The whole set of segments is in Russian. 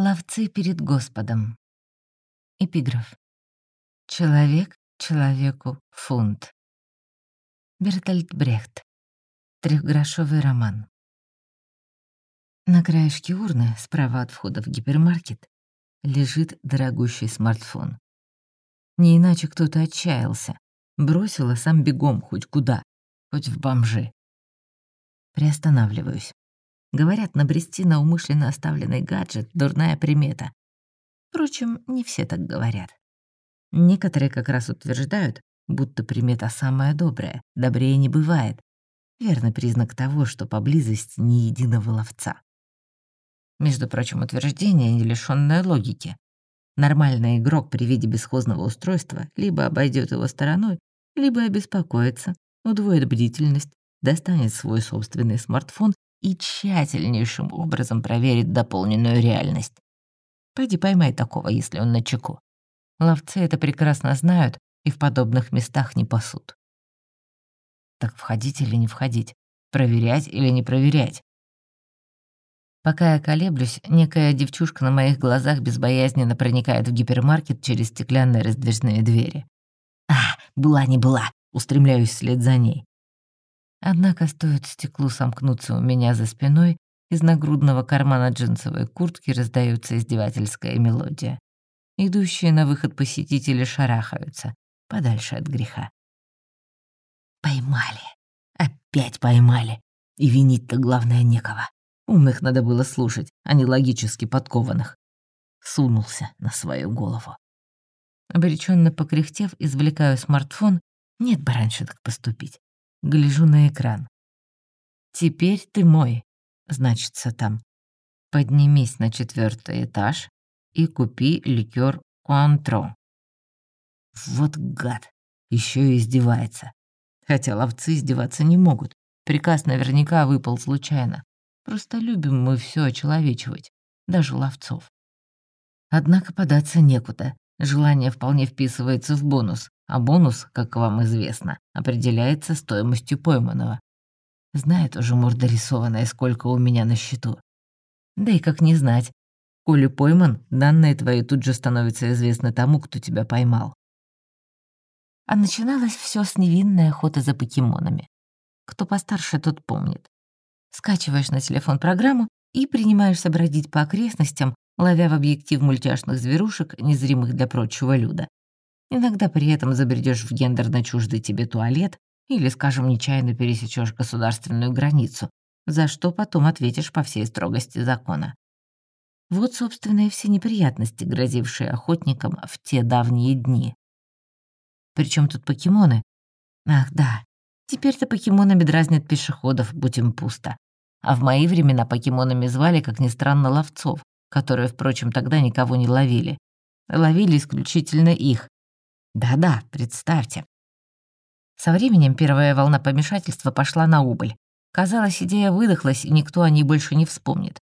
Ловцы перед Господом. Эпиграф. Человек человеку фунт. Бертольд Брехт. Трехгрошовый роман. На краешке урны, справа от входа в гипермаркет, лежит дорогущий смартфон. Не иначе кто-то отчаялся. Бросила сам бегом хоть куда, хоть в бомжи. Приостанавливаюсь. Говорят, набрести на умышленно оставленный гаджет — дурная примета. Впрочем, не все так говорят. Некоторые как раз утверждают, будто примета самая добрая, добрее не бывает. Верный признак того, что поблизости ни единого ловца. Между прочим, утверждение, не лишённое логики. Нормальный игрок при виде бесхозного устройства либо обойдет его стороной, либо обеспокоится, удвоит бдительность, достанет свой собственный смартфон и тщательнейшим образом проверит дополненную реальность. Пойди поймай такого, если он на чеку. Ловцы это прекрасно знают и в подобных местах не пасут. Так входить или не входить? Проверять или не проверять? Пока я колеблюсь, некая девчушка на моих глазах безбоязненно проникает в гипермаркет через стеклянные раздвижные двери. «А, была не была!» Устремляюсь вслед за ней. Однако стоит стеклу сомкнуться у меня за спиной, из нагрудного кармана джинсовой куртки раздается издевательская мелодия. Идущие на выход посетители шарахаются, подальше от греха. Поймали. Опять поймали. И винить-то, главное, некого. Умных надо было слушать, а не логически подкованных. Сунулся на свою голову. Обреченно покряхтев, извлекаю смартфон. Нет бы раньше так поступить. Гляжу на экран. «Теперь ты мой», значится там. «Поднимись на четвертый этаж и купи ликер Куантро». Вот гад, еще и издевается. Хотя ловцы издеваться не могут. Приказ наверняка выпал случайно. Просто любим мы все очеловечивать, даже ловцов. Однако податься некуда. Желание вполне вписывается в бонус а бонус, как вам известно, определяется стоимостью пойманного. Знает уже морда рисованная, сколько у меня на счету. Да и как не знать. Коли пойман, данные твои тут же становятся известны тому, кто тебя поймал. А начиналось все с невинной охоты за покемонами. Кто постарше, тот помнит. Скачиваешь на телефон программу и принимаешься бродить по окрестностям, ловя в объектив мультяшных зверушек, незримых для прочего люда. Иногда при этом забредешь в гендерно чуждый тебе туалет или, скажем, нечаянно пересечешь государственную границу, за что потом ответишь по всей строгости закона. Вот, собственно, и все неприятности, грозившие охотникам в те давние дни. Причем тут покемоны? Ах, да, теперь-то покемонами дразнят пешеходов, будь им пусто. А в мои времена покемонами звали, как ни странно, ловцов, которые, впрочем, тогда никого не ловили. Ловили исключительно их, да-да, представьте. Со временем первая волна помешательства пошла на убыль. Казалось, идея выдохлась, и никто о ней больше не вспомнит.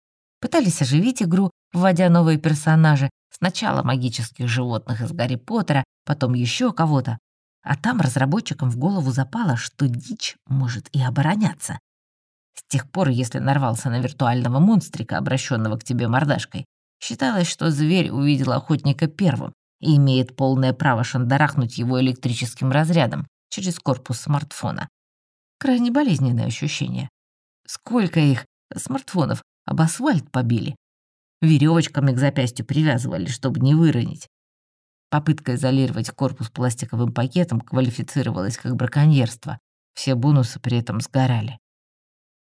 Пытались оживить игру, вводя новые персонажи, сначала магических животных из Гарри Поттера, потом еще кого-то. А там разработчикам в голову запало, что дичь может и обороняться. С тех пор, если нарвался на виртуального монстрика, обращенного к тебе мордашкой, считалось, что зверь увидел охотника первым, и имеет полное право шандарахнуть его электрическим разрядом через корпус смартфона. Крайне болезненное ощущение. Сколько их, смартфонов, об асфальт побили. Веревочками к запястью привязывали, чтобы не выронить. Попытка изолировать корпус пластиковым пакетом квалифицировалась как браконьерство. Все бонусы при этом сгорали.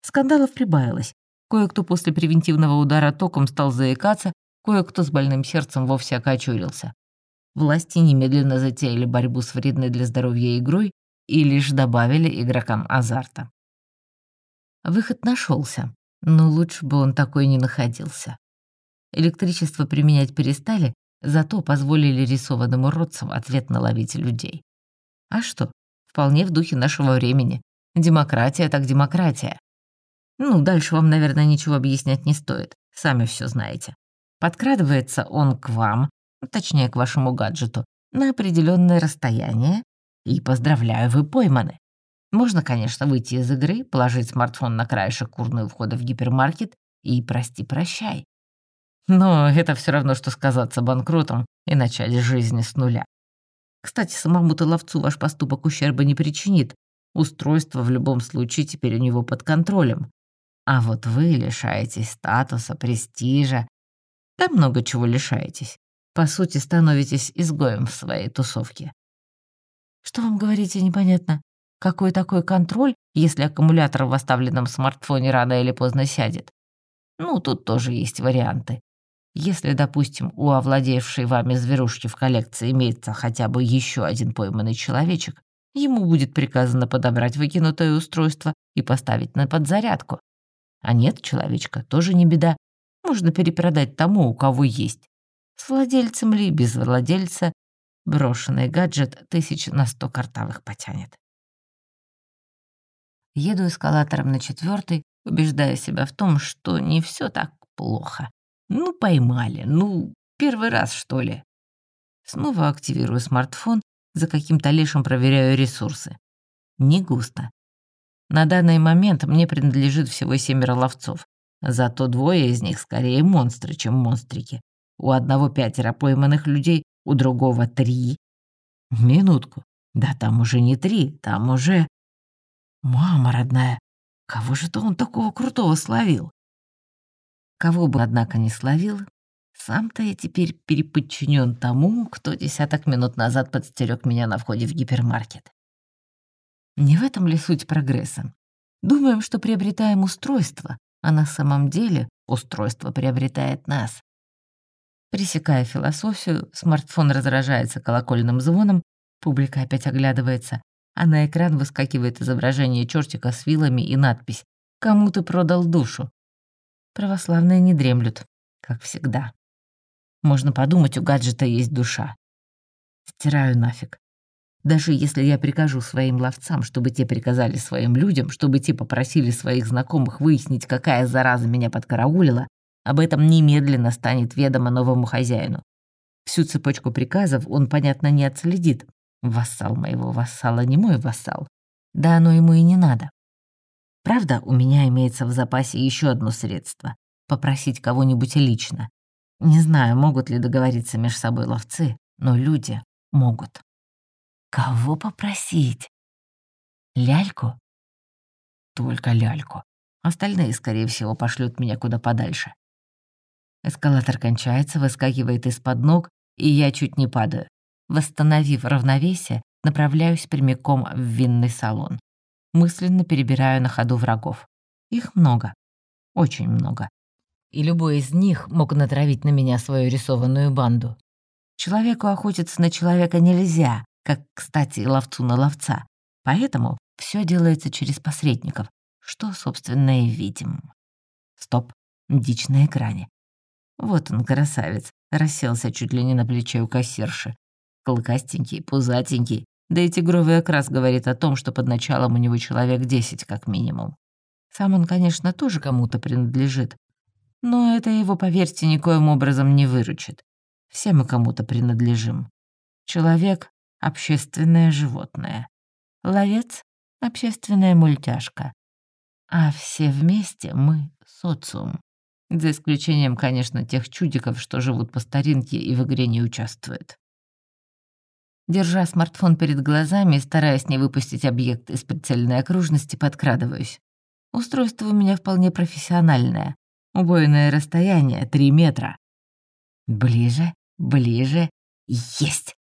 Скандалов прибавилось. Кое-кто после превентивного удара током стал заикаться, кое-кто с больным сердцем вовсе окочурился. Власти немедленно затеяли борьбу с вредной для здоровья игрой и лишь добавили игрокам азарта. Выход нашелся, но лучше бы он такой не находился. Электричество применять перестали, зато позволили рисованным уродцам ответно ловить людей. А что, вполне в духе нашего времени. Демократия так демократия. Ну, дальше вам, наверное, ничего объяснять не стоит, сами все знаете. Подкрадывается он к вам, точнее к вашему гаджету, на определенное расстояние, и поздравляю, вы пойманы. Можно, конечно, выйти из игры, положить смартфон на краешек урны входа в гипермаркет и прости-прощай. Но это все равно, что сказаться банкротом и начать жизнь с нуля. Кстати, самому-то ловцу ваш поступок ущерба не причинит. Устройство в любом случае теперь у него под контролем. А вот вы лишаетесь статуса, престижа. Да много чего лишаетесь. По сути, становитесь изгоем в своей тусовке. Что вам говорите, непонятно? Какой такой контроль, если аккумулятор в оставленном смартфоне рано или поздно сядет? Ну, тут тоже есть варианты. Если, допустим, у овладевшей вами зверушки в коллекции имеется хотя бы еще один пойманный человечек, ему будет приказано подобрать выкинутое устройство и поставить на подзарядку. А нет человечка, тоже не беда. Можно перепродать тому, у кого есть. С владельцем ли, без владельца, брошенный гаджет тысяч на сто картавых потянет. Еду эскалатором на четвертый, убеждая себя в том, что не все так плохо. Ну, поймали, ну, первый раз, что ли. Снова активирую смартфон, за каким-то лешим проверяю ресурсы. Не густо. На данный момент мне принадлежит всего семеро ловцов. Зато двое из них скорее монстры, чем монстрики. У одного пятеро пойманных людей, у другого три. Минутку. Да там уже не три, там уже... Мама родная, кого же-то он такого крутого словил? Кого бы, однако, не словил, сам-то я теперь переподчинен тому, кто десяток минут назад подстерег меня на входе в гипермаркет. Не в этом ли суть прогресса? Думаем, что приобретаем устройство, а на самом деле устройство приобретает нас. Пресекая философию, смартфон разражается колокольным звоном, публика опять оглядывается, а на экран выскакивает изображение чертика с вилами и надпись «Кому ты продал душу?». Православные не дремлют, как всегда. Можно подумать, у гаджета есть душа. Стираю нафиг. Даже если я прикажу своим ловцам, чтобы те приказали своим людям, чтобы те попросили своих знакомых выяснить, какая зараза меня подкараулила, об этом немедленно станет ведомо новому хозяину. Всю цепочку приказов он, понятно, не отследит. Вассал моего вассала не мой вассал. Да оно ему и не надо. Правда, у меня имеется в запасе еще одно средство — попросить кого-нибудь лично. Не знаю, могут ли договориться между собой ловцы, но люди могут. Кого попросить? Ляльку? Только ляльку. Остальные, скорее всего, пошлют меня куда подальше. Эскалатор кончается, выскакивает из-под ног, и я чуть не падаю. Восстановив равновесие, направляюсь прямиком в винный салон. Мысленно перебираю на ходу врагов. Их много. Очень много. И любой из них мог натравить на меня свою рисованную банду. Человеку охотиться на человека нельзя, как, кстати, ловцу на ловца. Поэтому все делается через посредников, что, собственно, и видим. Стоп, дичь на экране. Вот он, красавец, расселся чуть ли не на плече у кассирши. Клыкастенький, пузатенький, да и тигровый окрас говорит о том, что под началом у него человек десять как минимум. Сам он, конечно, тоже кому-то принадлежит. Но это его, поверьте, никоим образом не выручит. Все мы кому-то принадлежим. Человек общественное животное. Ловец — общественная мультяшка. А все вместе мы — социум. За исключением, конечно, тех чудиков, что живут по старинке и в игре не участвуют. Держа смартфон перед глазами и стараясь не выпустить объект из прицельной окружности, подкрадываюсь. Устройство у меня вполне профессиональное. Убойное расстояние — три метра. Ближе, ближе. Есть!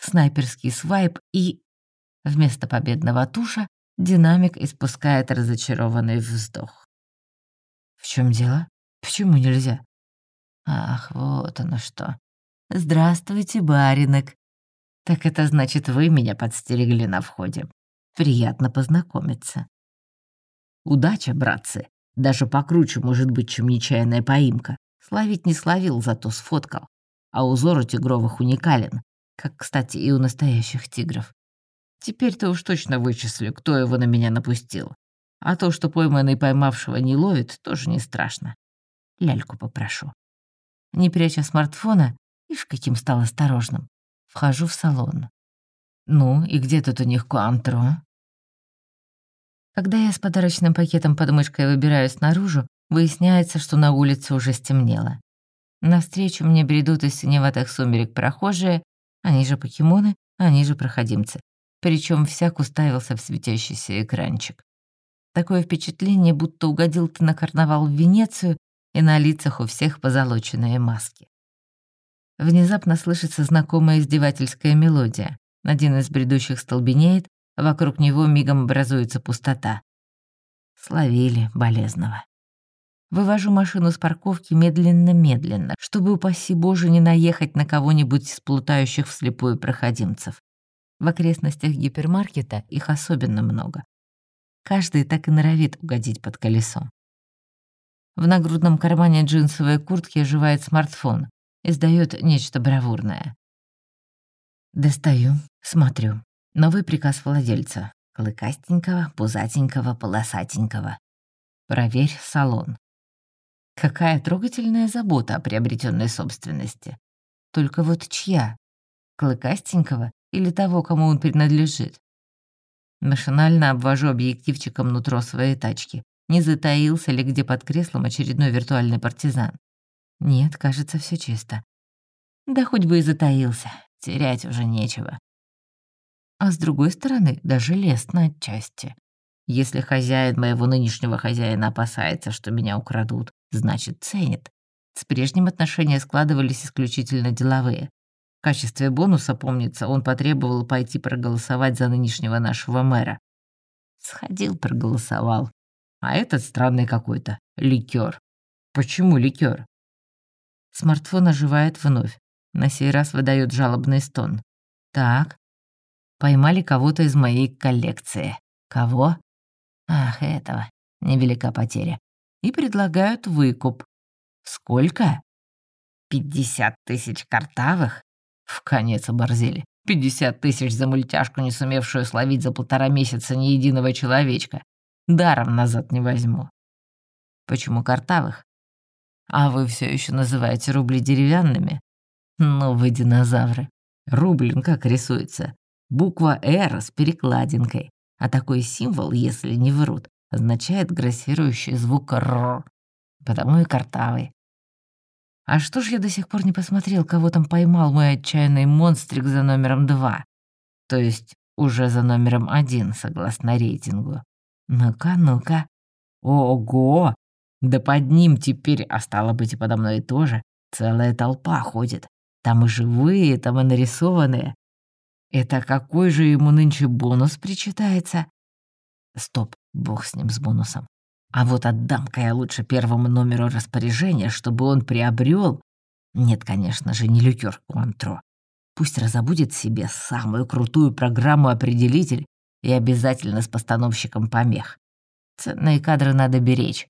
снайперский свайп и... Вместо победного туша динамик испускает разочарованный вздох. «В чем дело? Почему нельзя?» «Ах, вот оно что. Здравствуйте, баринок. Так это значит, вы меня подстерегли на входе. Приятно познакомиться». «Удача, братцы. Даже покруче может быть, чем нечаянная поимка. Словить не словил, зато сфоткал. А узор у тигровых уникален как, кстати, и у настоящих тигров. Теперь-то уж точно вычислю, кто его на меня напустил. А то, что пойманный поймавшего не ловит, тоже не страшно. Ляльку попрошу. Не пряча смартфона, ишь, каким стал осторожным, вхожу в салон. Ну, и где тут у них куантро? Когда я с подарочным пакетом под мышкой выбираюсь наружу, выясняется, что на улице уже стемнело. Навстречу мне бредут из синеватых сумерек прохожие, они же покемоны, они же проходимцы. Причем всяк уставился в светящийся экранчик. Такое впечатление, будто угодил ты на карнавал в Венецию, и на лицах у всех позолоченные маски. Внезапно слышится знакомая издевательская мелодия. Один из бредущих столбенеет, а вокруг него мигом образуется пустота. Словили болезного. Вывожу машину с парковки медленно-медленно, чтобы, упаси Боже, не наехать на кого-нибудь из плутающих вслепую проходимцев. В окрестностях гипермаркета их особенно много. Каждый так и норовит угодить под колесо. В нагрудном кармане джинсовой куртки оживает смартфон, издает нечто бравурное. Достаю, смотрю. Новый приказ владельца. Клыкастенького, пузатенького, полосатенького. Проверь салон. Какая трогательная забота о приобретенной собственности. Только вот чья? Клыкастенького или того, кому он принадлежит? Машинально обвожу объективчиком нутро своей тачки. Не затаился ли где под креслом очередной виртуальный партизан? Нет, кажется, все чисто. Да хоть бы и затаился, терять уже нечего. А с другой стороны, даже лестно отчасти. Если хозяин моего нынешнего хозяина опасается, что меня украдут, значит, ценит. С прежним отношения складывались исключительно деловые. В качестве бонуса, помнится, он потребовал пойти проголосовать за нынешнего нашего мэра. Сходил, проголосовал. А этот странный какой-то, ликер. Почему ликер? Смартфон оживает вновь. На сей раз выдает жалобный стон. Так. Поймали кого-то из моей коллекции. Кого? Ах, этого. Невелика потеря. И предлагают выкуп. Сколько? Пятьдесят тысяч картавых? В конец оборзели. Пятьдесят тысяч за мультяшку, не сумевшую словить за полтора месяца ни единого человечка. Даром назад не возьму. Почему картавых? А вы все еще называете рубли деревянными? Ну вы динозавры. Рубль как рисуется? Буква «Р» с перекладинкой. А такой символ, если не врут, означает грассирующий звук «р». Потому и картавый. А что ж я до сих пор не посмотрел, кого там поймал мой отчаянный монстрик за номером два? То есть уже за номером один, согласно рейтингу. Ну-ка, ну-ка. Ого! Да под ним теперь, а стало быть и подо мной тоже, целая толпа ходит. Там и живые, там и нарисованные. Это какой же ему нынче бонус причитается? Стоп, бог с ним, с бонусом. А вот отдам-ка я лучше первому номеру распоряжения, чтобы он приобрел. Нет, конечно же, не ликер Куантро. Пусть разобудет себе самую крутую программу-определитель и обязательно с постановщиком помех. Ценные кадры надо беречь.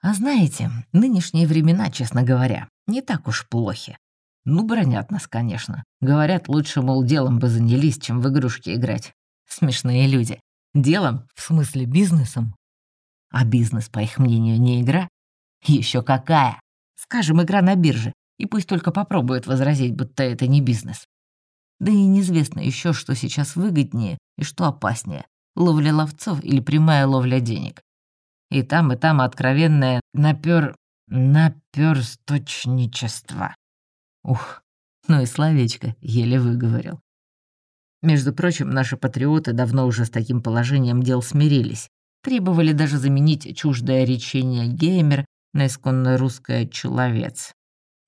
А знаете, нынешние времена, честно говоря, не так уж плохи. Ну, бронят нас, конечно. Говорят, лучше, мол, делом бы занялись, чем в игрушки играть. Смешные люди. Делом, в смысле бизнесом. А бизнес, по их мнению, не игра? Еще какая? Скажем, игра на бирже. И пусть только попробуют возразить, будто это не бизнес. Да и неизвестно еще, что сейчас выгоднее и что опаснее. Ловля ловцов или прямая ловля денег. И там, и там откровенное напёр... напёрсточничество. Ух, ну и словечко, еле выговорил. Между прочим, наши патриоты давно уже с таким положением дел смирились. Требовали даже заменить чуждое речение «геймер» на исконно русское «человец».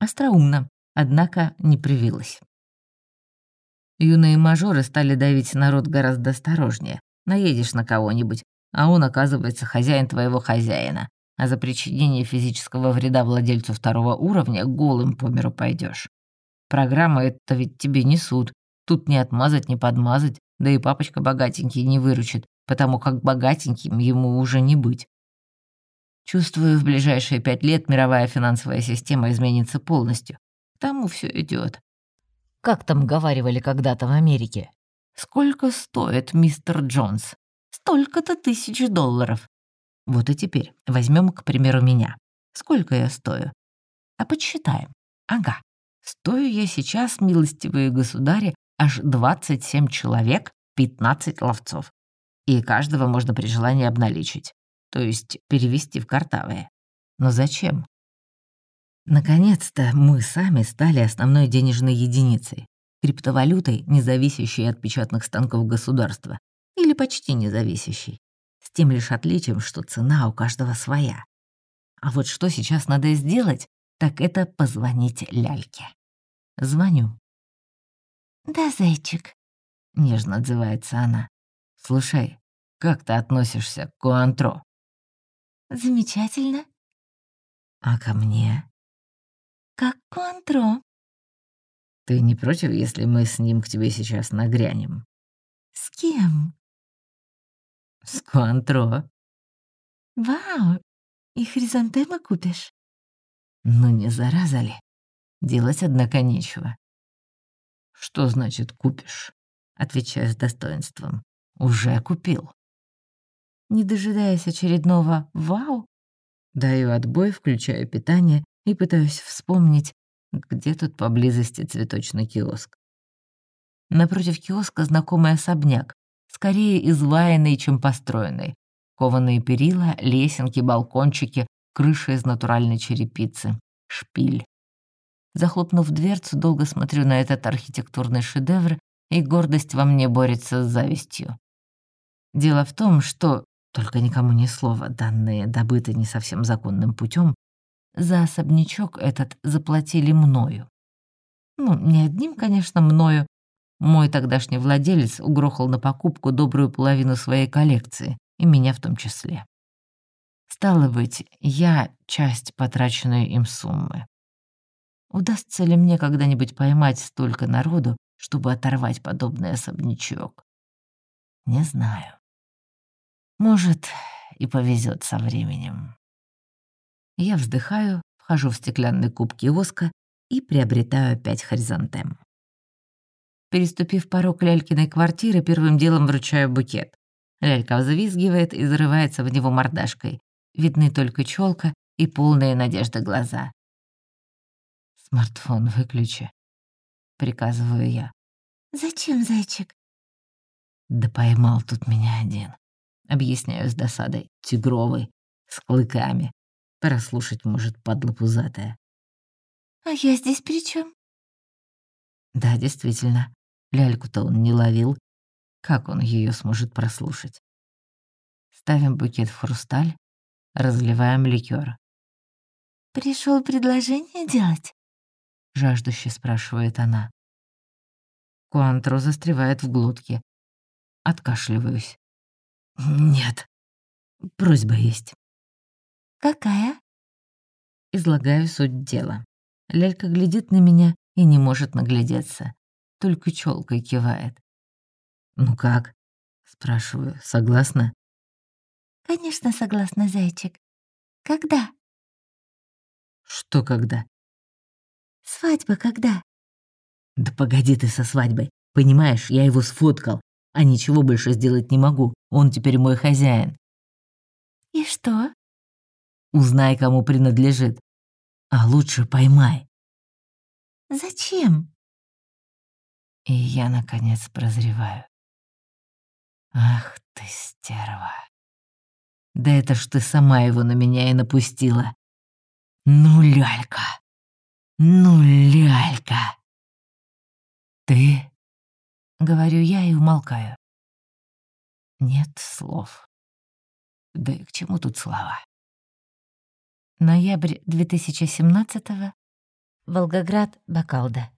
Остроумно, однако не привилось. Юные мажоры стали давить народ гораздо осторожнее. Наедешь на кого-нибудь, а он, оказывается, хозяин твоего хозяина. А за причинение физического вреда владельцу второго уровня голым по миру пойдешь. Программа это ведь тебе не суд. Тут не отмазать, не подмазать, да и папочка богатенький не выручит, потому как богатеньким ему уже не быть. Чувствую, в ближайшие пять лет мировая финансовая система изменится полностью. К тому все идет. Как там говаривали когда-то в Америке? Сколько стоит мистер Джонс? Столько-то тысяч долларов. Вот и теперь возьмем, к примеру, меня. Сколько я стою? А подсчитаем. Ага. Стою я сейчас, милостивые государи, аж 27 человек, 15 ловцов. И каждого можно при желании обналичить. То есть перевести в картавые. Но зачем? Наконец-то мы сами стали основной денежной единицей, криптовалютой, не зависящей от печатных станков государства, или почти не зависящей, с тем лишь отличием, что цена у каждого своя. А вот что сейчас надо сделать, так это позвонить Ляльке. Звоню. «Да, зайчик», — нежно отзывается она. «Слушай, как ты относишься к Куантро?» «Замечательно». «А ко мне?» «Как Куантро». «Ты не против, если мы с ним к тебе сейчас нагрянем?» «С кем?» «С Куантро». «Вау! И хризантемы купишь?» «Ну не зараза ли? Делать, однако, нечего». «Что значит купишь?» Отвечаю с достоинством. «Уже купил». Не дожидаясь очередного «Вау!», даю отбой, включаю питание и пытаюсь вспомнить, где тут поблизости цветочный киоск. Напротив киоска знакомый особняк, скорее изваянный, чем построенный. Кованые перила, лесенки, балкончики, крыша из натуральной черепицы, шпиль. Захлопнув дверцу, долго смотрю на этот архитектурный шедевр, и гордость во мне борется с завистью. Дело в том, что, только никому ни слова, данные добыты не совсем законным путем, за особнячок этот заплатили мною. Ну, не одним, конечно, мною. Мой тогдашний владелец угрохал на покупку добрую половину своей коллекции, и меня в том числе. Стало быть, я часть потраченной им суммы. Удастся ли мне когда-нибудь поймать столько народу, чтобы оторвать подобный особнячок? Не знаю. Может, и повезет со временем. Я вздыхаю, вхожу в стеклянный куб киоска и приобретаю опять хризантем. Переступив порог Лялькиной квартиры, первым делом вручаю букет. Лялька взвизгивает и зарывается в него мордашкой. Видны только челка и полные надежды глаза. «Смартфон выключи», — приказываю я. «Зачем, зайчик?» «Да поймал тут меня один», — объясняю с досадой. «Тигровый, с клыками. Прослушать может, падла пузатая». «А я здесь при чем? Да, действительно, ляльку-то он не ловил. Как он ее сможет прослушать? Ставим букет в хрусталь, разливаем ликер. Пришел предложение делать? жаждуще спрашивает она. Куантро застревает в глотке. Откашливаюсь. Нет. Просьба есть. Какая? Излагаю суть дела. Лялька глядит на меня и не может наглядеться. Только челкой кивает. «Ну как?» — спрашиваю. «Согласна?» «Конечно, согласна, зайчик. Когда?» «Что когда?» «Свадьба когда?» «Да погоди ты со свадьбой. Понимаешь, я его сфоткал, а ничего больше сделать не могу. Он теперь мой хозяин». «И что?» «Узнай, кому принадлежит. А лучше поймай». «Зачем?» И я, наконец, прозреваю. Ах ты, стерва. Да это ж ты сама его на меня и напустила. Ну, лялька. Ну, лялька. Ты? Говорю я и умолкаю. Нет слов. Да и к чему тут слова? Ноябрь 2017 Волгоград, Бакалда.